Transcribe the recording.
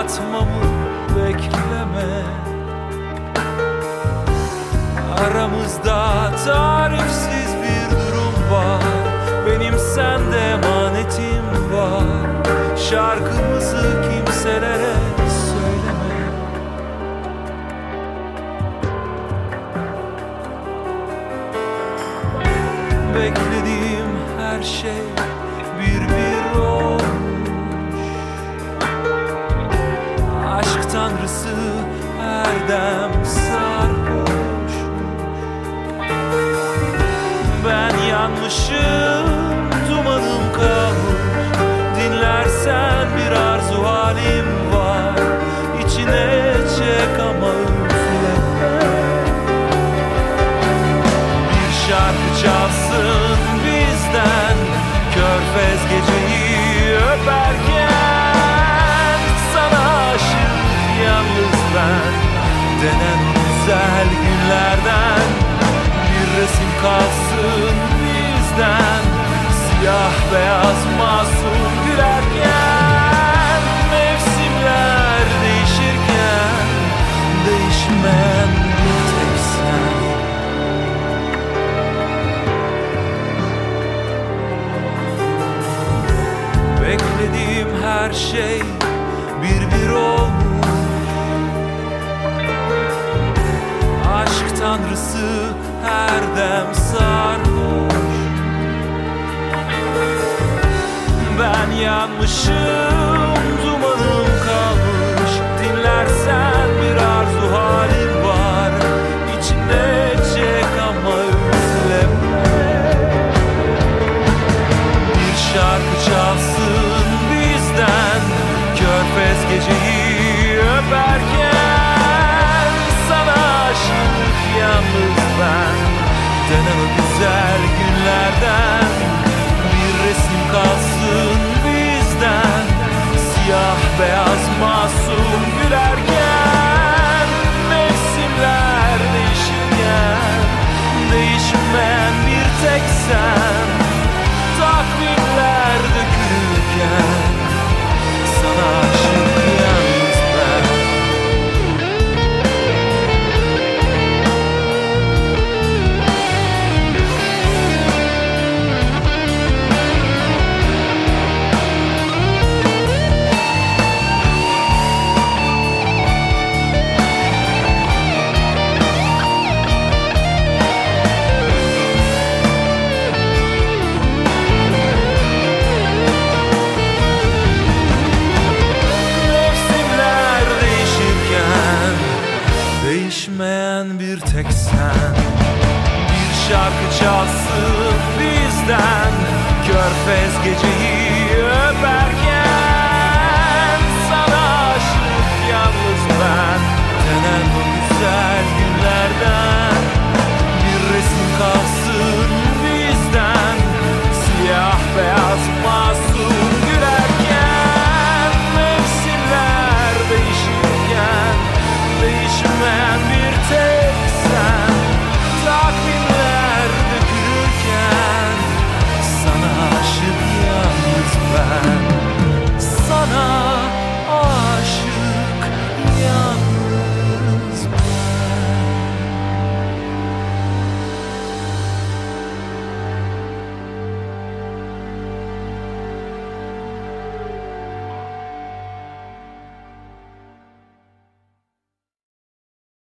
anlatmamı bekleme. Aramızda tarifsiz bir durum var. Benim sende emanetim var. Şarkımızı kimselere söyleme. Beklediğim her şey bir bir oldu. Tanrısı erdem sarhoş. Ben yanmışım dumanım kalmış Dinlersen bir arzu halim var. İçine çek ama üfleme Bir şarkı çalsın bizden. Körfez geceyi güzel günlerden. Bir resim kalsın bizden. Siyah beyaz masum gülerken Mevsimler değişirken Değişmeyen bir tek sen. Beklediğim her şey Tanrısı her dem sarhoş. Ben yanmışım Denen o güzel günlerden Bir resim kalsın bizden. Siyah beyaz masum gülerken Mevsimler değişirken Değişmeyen bir tek sen sen Bir şarkı çalsın bizden. Körfez geceyi öperken